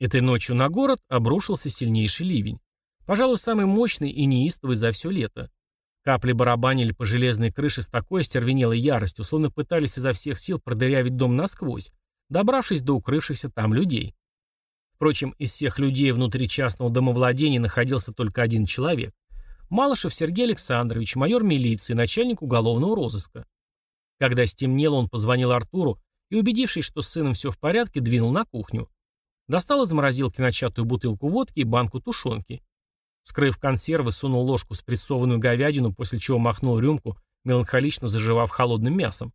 Этой ночью на город обрушился сильнейший ливень. Пожалуй, самый мощный и неистовый за все лето. Капли барабанили по железной крыше с такой остервенелой яростью, словно пытались изо всех сил продырявить дом насквозь, добравшись до укрывшихся там людей. Впрочем, из всех людей внутри частного домовладения находился только один человек. Малышев Сергей Александрович, майор милиции, начальник уголовного розыска. Когда стемнело, он позвонил Артуру и, убедившись, что с сыном все в порядке, двинул на кухню. Достал из морозилки начатую бутылку водки и банку тушенки. Скрыв консервы, сунул ложку с прессованную говядину, после чего махнул рюмку, меланхолично заживав холодным мясом.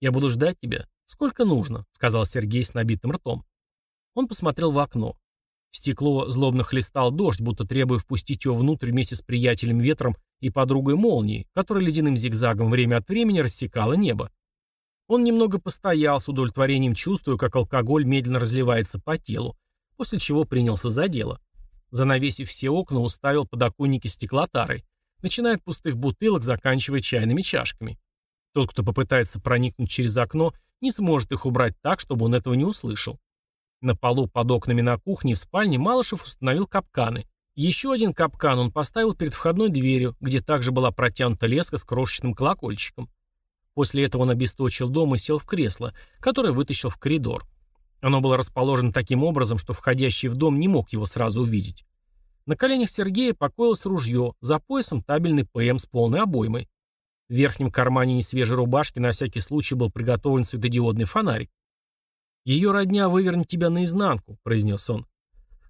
«Я буду ждать тебя. Сколько нужно», — сказал Сергей с набитым ртом. Он посмотрел в окно. В стекло злобно хлестал дождь, будто требуя впустить его внутрь вместе с приятелем ветром и подругой молнией, которая ледяным зигзагом время от времени рассекала небо. Он немного постоял, с удовлетворением чувствуя, как алкоголь медленно разливается по телу, после чего принялся за дело. Занавесив все окна, уставил подоконники стеклотарой, начиная от пустых бутылок, заканчивая чайными чашками. Тот, кто попытается проникнуть через окно, не сможет их убрать так, чтобы он этого не услышал. На полу под окнами на кухне и в спальне Малышев установил капканы. Еще один капкан он поставил перед входной дверью, где также была протянута леска с крошечным колокольчиком. После этого он обесточил дом и сел в кресло, которое вытащил в коридор. Оно было расположено таким образом, что входящий в дом не мог его сразу увидеть. На коленях Сергея покоилось ружье, за поясом табельный ПМ с полной обоймой. В верхнем кармане несвежей рубашки на всякий случай был приготовлен светодиодный фонарик. «Ее родня вывернет тебя наизнанку», — произнес он.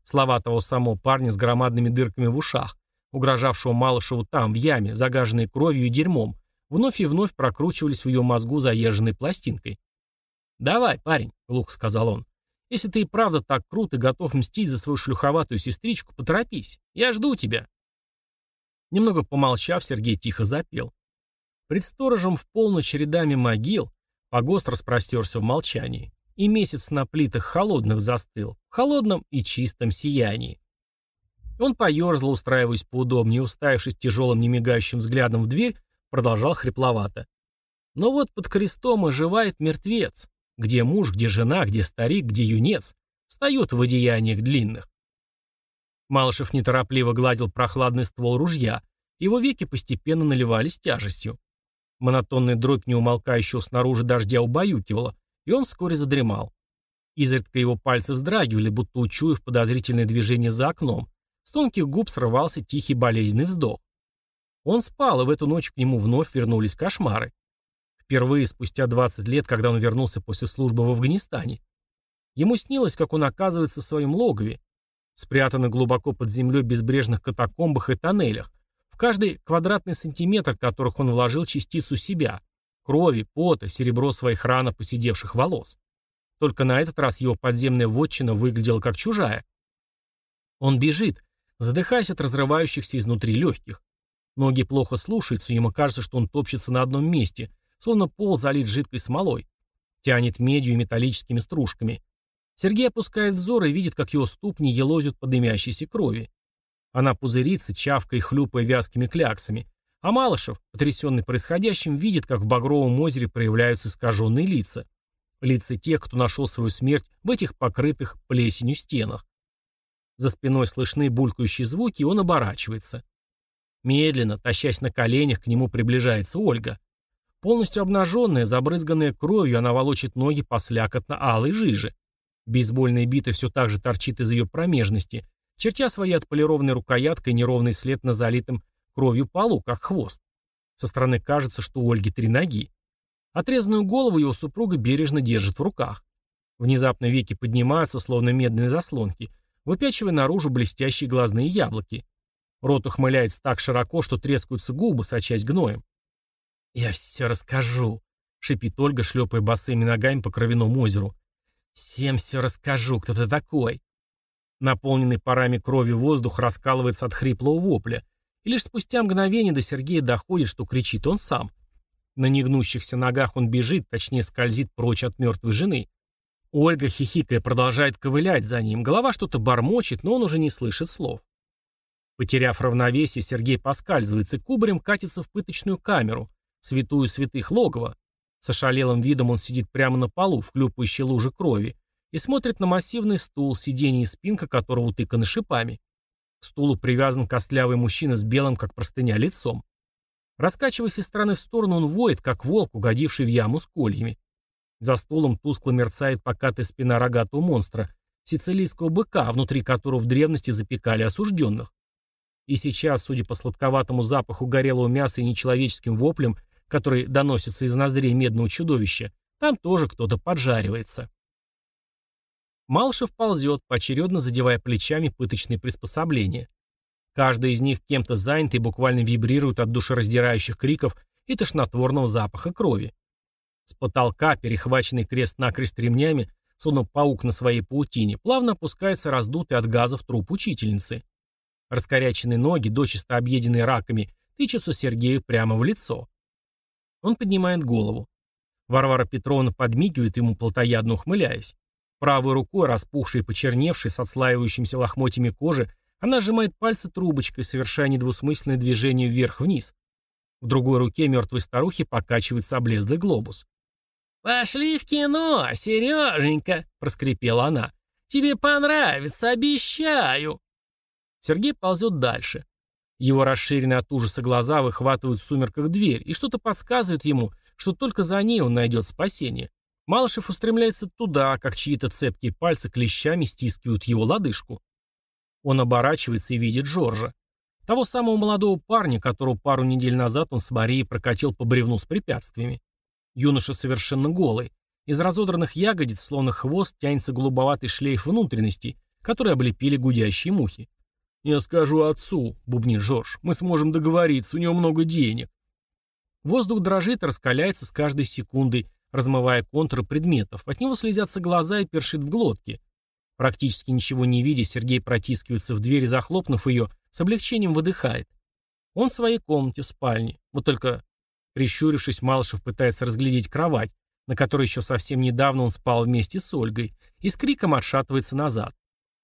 Слова того самого парня с громадными дырками в ушах, угрожавшего Малышеву там, в яме, загаженной кровью и дерьмом, вновь и вновь прокручивались в ее мозгу заезженной пластинкой. «Давай, парень», — глухо сказал он. «Если ты и правда так крут и готов мстить за свою шлюховатую сестричку, поторопись. Я жду тебя». Немного помолчав, Сергей тихо запел. Пред сторожем в полночь рядами могил погост распростерся в молчании, и месяц на плитах холодных застыл, в холодном и чистом сиянии. Он поерзал, устраиваясь поудобнее, уставившись тяжелым немигающим взглядом в дверь, продолжал хрипловато. Но вот под крестом оживает мертвец. Где муж, где жена, где старик, где юнец. Встают в одеяниях длинных. Малышев неторопливо гладил прохладный ствол ружья. Его веки постепенно наливались тяжестью. Монотонная дробь неумолкающего снаружи дождя убаюкивала, и он вскоре задремал. Изредка его пальцы вздрагивали, будто учуяв подозрительное движение за окном. С тонких губ срывался тихий болезненный вздох. Он спал, и в эту ночь к нему вновь вернулись кошмары. Впервые спустя 20 лет, когда он вернулся после службы в Афганистане. Ему снилось, как он оказывается в своем логове, спрятанный глубоко под землей в безбрежных катакомбах и тоннелях, в каждый квадратный сантиметр которых он вложил частицу себя, крови, пота, серебро своих рано посидевших волос. Только на этот раз его подземная вотчина выглядела как чужая. Он бежит, задыхаясь от разрывающихся изнутри легких. Ноги плохо слушаются, ему кажется, что он топчется на одном месте, словно пол залит жидкой смолой. Тянет медью и металлическими стружками. Сергей опускает взор и видит, как его ступни елозят по дымящейся крови. Она пузырится, чавкая и хлюпая вязкими кляксами. А Малышев, потрясенный происходящим, видит, как в багровом озере проявляются искаженные лица. Лица тех, кто нашел свою смерть в этих покрытых плесенью стенах. За спиной слышны булькающие звуки, и он оборачивается. Медленно, тащась на коленях, к нему приближается Ольга. Полностью обнаженная, забрызганная кровью, она волочит ноги по слякотно-алой жиже. Бейсбольная бита все так же торчит из ее промежности, чертя своей отполированной рукояткой неровный след на залитом кровью полу, как хвост. Со стороны кажется, что у Ольги три ноги. Отрезанную голову его супруга бережно держит в руках. Внезапно веки поднимаются, словно медные заслонки, выпячивая наружу блестящие глазные яблоки. Рот ухмыляется так широко, что трескаются губы, сочась гноем. «Я все расскажу», — шипит Ольга, шлепая босыми ногами по кровяному озеру. «Всем все расскажу, кто ты такой». Наполненный парами крови воздух раскалывается от хриплого вопля, и лишь спустя мгновение до Сергея доходит, что кричит он сам. На негнущихся ногах он бежит, точнее скользит прочь от мертвой жены. Ольга, хихикая, продолжает ковылять за ним. Голова что-то бормочет, но он уже не слышит слов. Потеряв равновесие, Сергей поскальзывается и кубарем катится в пыточную камеру, святую святых логова. С ошалелым видом он сидит прямо на полу, в клюпающей луже крови, и смотрит на массивный стул, сиденье и спинка которого утыканы шипами. К стулу привязан костлявый мужчина с белым, как простыня, лицом. Раскачиваясь из стороны в сторону, он воет, как волк, угодивший в яму с кольями. За стулом тускло мерцает покатая спина рогатого монстра, сицилийского быка, внутри которого в древности запекали осужденных. И сейчас, судя по сладковатому запаху горелого мяса и нечеловеческим воплям, который доносится из ноздрей медного чудовища, там тоже кто-то поджаривается. Малышев ползет, поочередно задевая плечами пыточные приспособления. Каждый из них кем-то занят и буквально вибрирует от душераздирающих криков и тошнотворного запаха крови. С потолка, перехваченный крест-накрест ремнями, словно паук на своей паутине, плавно опускается раздутый от газов труп учительницы. Раскоряченные ноги, дочисто объеденные раками, тычутся Сергею прямо в лицо. Он поднимает голову. Варвара Петровна подмигивает ему, плотоядно ухмыляясь. Правой рукой, распухшей и почерневшей, с отслаивающимися лохмотьями кожи, она сжимает пальцы трубочкой, совершая недвусмысленное движение вверх-вниз. В другой руке мертвой старухи покачивается облезлый глобус. «Пошли в кино, Сереженька!» — проскрипела она. «Тебе понравится, обещаю!» Сергей ползет дальше. Его расширенные от ужаса глаза выхватывают в сумерках дверь, и что-то подсказывает ему, что только за ней он найдет спасение. Малышев устремляется туда, как чьи-то цепкие пальцы клещами стискивают его лодыжку. Он оборачивается и видит Жоржа. Того самого молодого парня, которого пару недель назад он с Марией прокатил по бревну с препятствиями. Юноша совершенно голый. Из разодранных ягодиц, словно хвост, тянется голубоватый шлейф внутренностей, которые облепили гудящие мухи. «Я скажу отцу», — бубнит Жорж, — «мы сможем договориться, у него много денег». Воздух дрожит и раскаляется с каждой секундой, размывая контуры предметов. От него слезятся глаза и першит в глотке. Практически ничего не видя, Сергей протискивается в дверь и, захлопнув ее, с облегчением выдыхает. Он в своей комнате, в спальне. Вот только, прищурившись, Малышев пытается разглядеть кровать, на которой еще совсем недавно он спал вместе с Ольгой, и с криком отшатывается назад.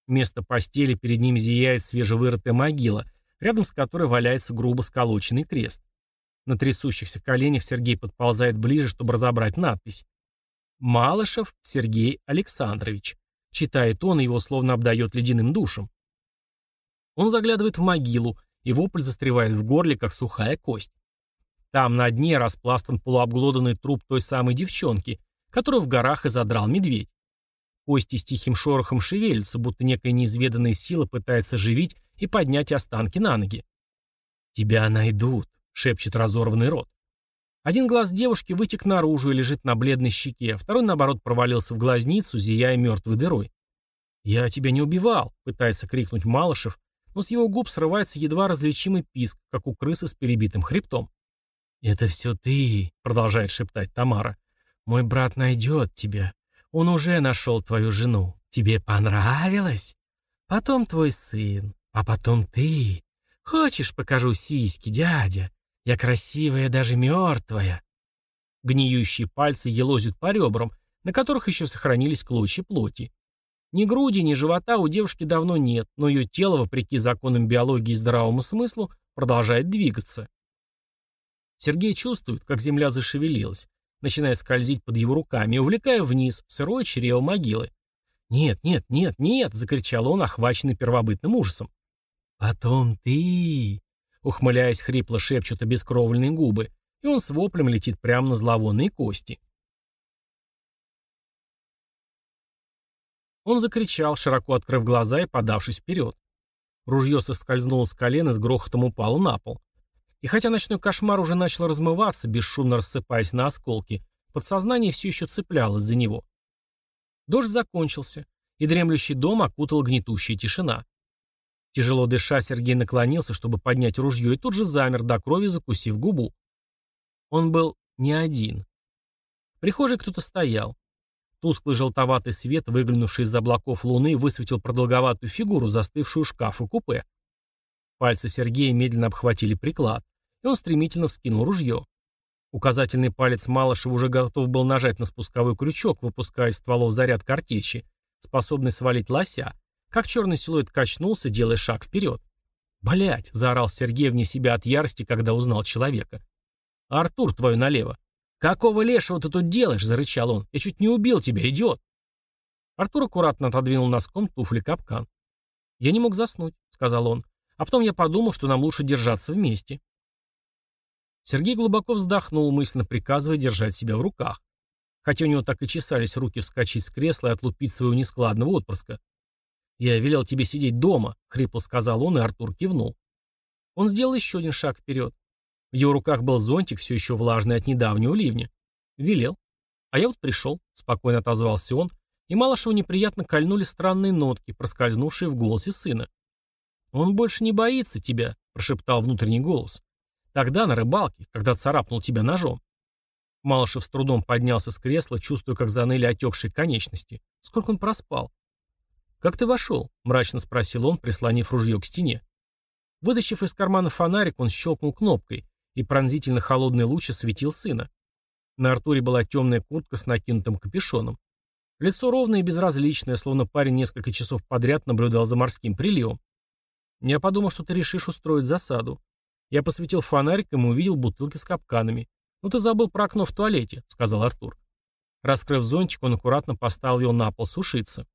Вместо постели перед ним зияет свежевырытая могила, рядом с которой валяется грубо сколоченный крест. На трясущихся коленях Сергей подползает ближе, чтобы разобрать надпись. «Малышев Сергей Александрович». Читает он, и его словно обдает ледяным душем. Он заглядывает в могилу, и вопль застревает в горле, как сухая кость. Там на дне распластан полуобглоданный труп той самой девчонки, которую в горах и медведь. Кости с тихим шорохом шевелятся, будто некая неизведанная сила пытается живить и поднять останки на ноги. «Тебя найдут», — шепчет разорванный рот. Один глаз девушки вытек наружу и лежит на бледной щеке, второй, наоборот, провалился в глазницу, зияя мертвой дырой. «Я тебя не убивал», — пытается крикнуть Малышев, но с его губ срывается едва различимый писк, как у крысы с перебитым хребтом. «Это все ты», — продолжает шептать Тамара. «Мой брат найдет тебя. Он уже нашел твою жену. Тебе понравилось? Потом твой сын, а потом ты. Хочешь, покажу сиськи, дядя? Я красивая, даже мертвая. Гниющие пальцы елозят по ребрам, на которых еще сохранились клочья плоти. Ни груди, ни живота у девушки давно нет, но ее тело, вопреки законам биологии и здравому смыслу, продолжает двигаться. Сергей чувствует, как земля зашевелилась, начинает скользить под его руками и увлекая вниз, в сырое чрево могилы. «Нет, нет, нет, нет!» — закричал он, охваченный первобытным ужасом. «Потом ты...» — ухмыляясь, хрипло шепчут обескровленные губы, и он с воплем летит прямо на зловонные кости. Он закричал, широко открыв глаза и подавшись вперед. Ружье соскользнуло с колена и с грохотом упало на пол. И хотя ночной кошмар уже начал размываться, бесшумно рассыпаясь на осколки, подсознание все еще цеплялось за него. Дождь закончился, и дремлющий дом окутала гнетущая тишина. Тяжело дыша, Сергей наклонился, чтобы поднять ружье, и тут же замер до крови, закусив губу. Он был не один. В прихожей кто-то стоял. Тусклый желтоватый свет, выглянувший из облаков луны, высветил продолговатую фигуру, застывшую у шкафа купе. Пальцы Сергея медленно обхватили приклад, и он стремительно вскинул ружье. Указательный палец Малышева уже готов был нажать на спусковой крючок, выпуская из стволов заряд картечи, способный свалить лося, как черный силуэт качнулся, делая шаг вперед. Блять! заорал Сергей вне себя от ярости, когда узнал человека. «Артур, твою налево!» «Какого лешего ты тут делаешь?» — зарычал он. «Я чуть не убил тебя, идиот!» Артур аккуратно отодвинул носком туфли капкан. «Я не мог заснуть», — сказал он. «А потом я подумал, что нам лучше держаться вместе». Сергей глубоко вздохнул, мысленно приказывая держать себя в руках. Хотя у него так и чесались руки вскочить с кресла и отлупить своего нескладного отпрыска. «Я велел тебе сидеть дома», — хрипло сказал он, и Артур кивнул. Он сделал еще один шаг вперед. В его руках был зонтик, все еще влажный от недавнего ливня. Велел. А я вот пришел, спокойно отозвался он, и Малышеву неприятно кольнули странные нотки, проскользнувшие в голосе сына. «Он больше не боится тебя», — прошептал внутренний голос. «Тогда на рыбалке, когда царапнул тебя ножом». Малышев с трудом поднялся с кресла, чувствуя, как заныли отекшие конечности. Сколько он проспал? «Как ты вошел?» — мрачно спросил он, прислонив ружье к стене. Вытащив из кармана фонарик, он щелкнул кнопкой, и пронзительно холодный луч осветил сына. На Артуре была темная куртка с накинутым капюшоном. Лицо ровное и безразличное, словно парень несколько часов подряд наблюдал за морским приливом. Я подумал, что ты решишь устроить засаду. Я посветил фонариком и увидел бутылки с капканами. «Ну ты забыл про окно в туалете», — сказал Артур. Раскрыв зонтик, он аккуратно поставил его на пол сушиться.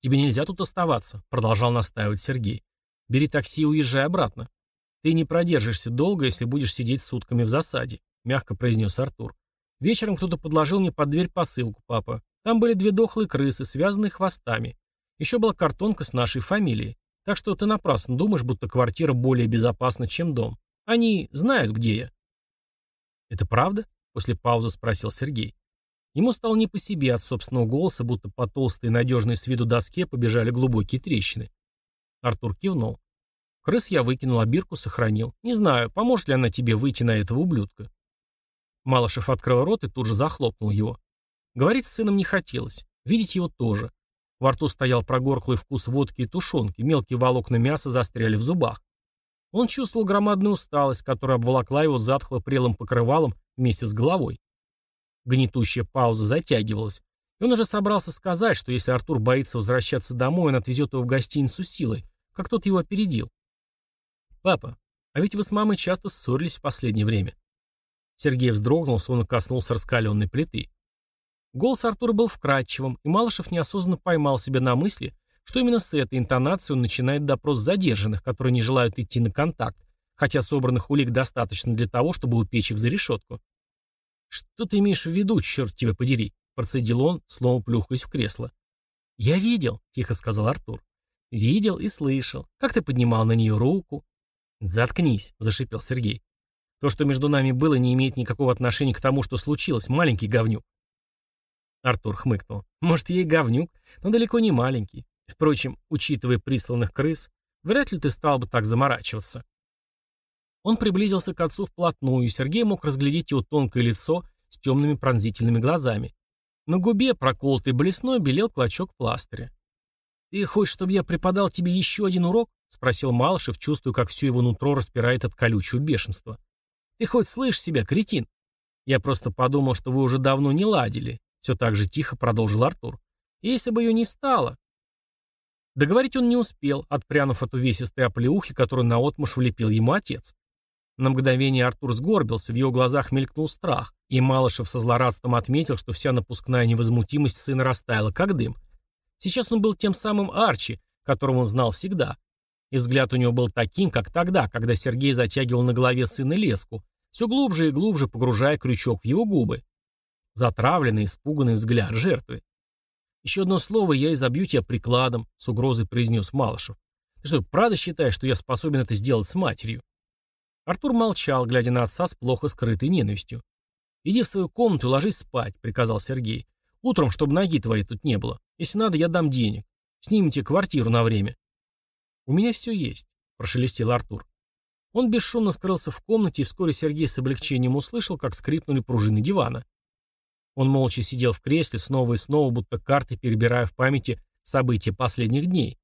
«Тебе нельзя тут оставаться», — продолжал настаивать Сергей. «Бери такси и уезжай обратно. Ты не продержишься долго, если будешь сидеть сутками в засаде», — мягко произнес Артур. «Вечером кто-то подложил мне под дверь посылку, папа. Там были две дохлые крысы, связанные хвостами. Еще была картонка с нашей фамилией. Так что ты напрасно думаешь, будто квартира более безопасна, чем дом. Они знают, где я». «Это правда?» — после паузы спросил Сергей. Ему стало не по себе от собственного голоса, будто по толстой и надежной с виду доске побежали глубокие трещины. Артур кивнул. Крыс я выкинул, а бирку сохранил. Не знаю, поможет ли она тебе выйти на этого ублюдка. Малышев открыл рот и тут же захлопнул его. Говорить с сыном не хотелось. Видеть его тоже. Во рту стоял прогорклый вкус водки и тушенки, мелкие волокна мяса застряли в зубах. Он чувствовал громадную усталость, которая обволокла его затхло прелым покрывалом вместе с головой. Гнетущая пауза затягивалась, и он уже собрался сказать, что если Артур боится возвращаться домой, он отвезет его в гостиницу силой, как тот его опередил. «Папа, а ведь вы с мамой часто ссорились в последнее время». Сергей вздрогнул, словно коснулся раскаленной плиты. Голос Артура был вкрадчивым, и Малышев неосознанно поймал себя на мысли, что именно с этой интонацией он начинает допрос задержанных, которые не желают идти на контакт, хотя собранных улик достаточно для того, чтобы упечь их за решетку. «Что ты имеешь в виду, черт тебя подери?» – процедил он, снова плюхаясь в кресло. «Я видел», – тихо сказал Артур. «Видел и слышал. Как ты поднимал на нее руку?» «Заткнись», – зашипел Сергей. «То, что между нами было, не имеет никакого отношения к тому, что случилось, маленький говнюк. Артур хмыкнул. Может, ей говнюк, но далеко не маленький. Впрочем, учитывая присланных крыс, вряд ли ты стал бы так заморачиваться. Он приблизился к отцу вплотную, и Сергей мог разглядеть его тонкое лицо с темными пронзительными глазами. На губе, проколотой блесной, белел клочок пластыря. «Ты хочешь, чтобы я преподал тебе еще один урок?» — спросил Малышев, чувствуя, как все его нутро распирает от колючего бешенства. «Ты хоть слышишь себя, кретин? Я просто подумал, что вы уже давно не ладили. Все так же тихо продолжил Артур. Если бы ее не стало. Договорить он не успел, отпрянув от увесистой оплеухи, которую наотмашь влепил ему отец. На мгновение Артур сгорбился, в его глазах мелькнул страх, и Малышев со злорадством отметил, что вся напускная невозмутимость сына растаяла, как дым. Сейчас он был тем самым Арчи, которого он знал всегда. И взгляд у него был таким, как тогда, когда Сергей затягивал на голове сына леску, все глубже и глубже погружая крючок в его губы. Затравленный, испуганный взгляд жертвы. «Еще одно слово, я изобью тебя прикладом», — с угрозой произнес Малышев. «Ты что, правда считаешь, что я способен это сделать с матерью?» Артур молчал, глядя на отца с плохо скрытой ненавистью. «Иди в свою комнату и ложись спать», — приказал Сергей. «Утром, чтобы ноги твоей тут не было. Если надо, я дам денег. Снимите квартиру на время». «У меня все есть», — прошелестел Артур. Он бесшумно скрылся в комнате, и вскоре Сергей с облегчением услышал, как скрипнули пружины дивана. Он молча сидел в кресле, снова и снова, будто карты, перебирая в памяти события последних дней.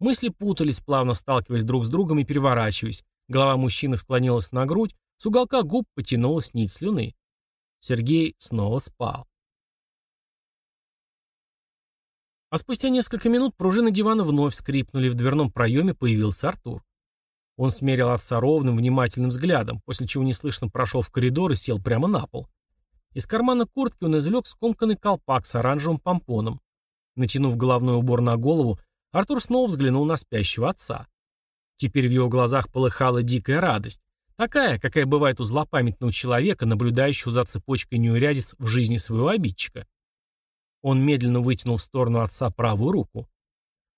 Мысли путались, плавно сталкиваясь друг с другом и переворачиваясь. Голова мужчины склонилась на грудь, с уголка губ потянулась нить слюны. Сергей снова спал. А спустя несколько минут пружины дивана вновь скрипнули, в дверном проеме появился Артур. Он смерил отца ровным, внимательным взглядом, после чего неслышно прошел в коридор и сел прямо на пол. Из кармана куртки он извлек скомканный колпак с оранжевым помпоном. Натянув головной убор на голову, Артур снова взглянул на спящего отца. Теперь в его глазах полыхала дикая радость. Такая, какая бывает у злопамятного человека, наблюдающего за цепочкой неурядиц в жизни своего обидчика. Он медленно вытянул в сторону отца правую руку.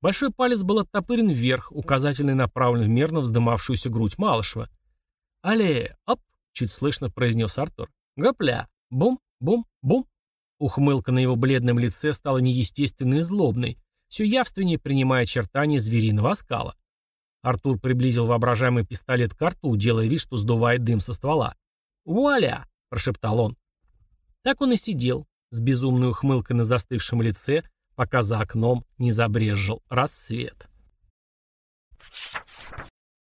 Большой палец был оттопырен вверх, указательный направлен в мерно вздымавшуюся грудь Малышева. «Але, оп!» — чуть слышно произнес Артур. «Гопля! Бум, бум, бум!» Ухмылка на его бледном лице стала неестественной и злобной, все явственнее принимая очертания звериного оскала. Артур приблизил воображаемый пистолет к рту, делая вид, что сдувает дым со ствола. «Вуаля!» — прошептал он. Так он и сидел, с безумной ухмылкой на застывшем лице, пока за окном не забрезжил рассвет.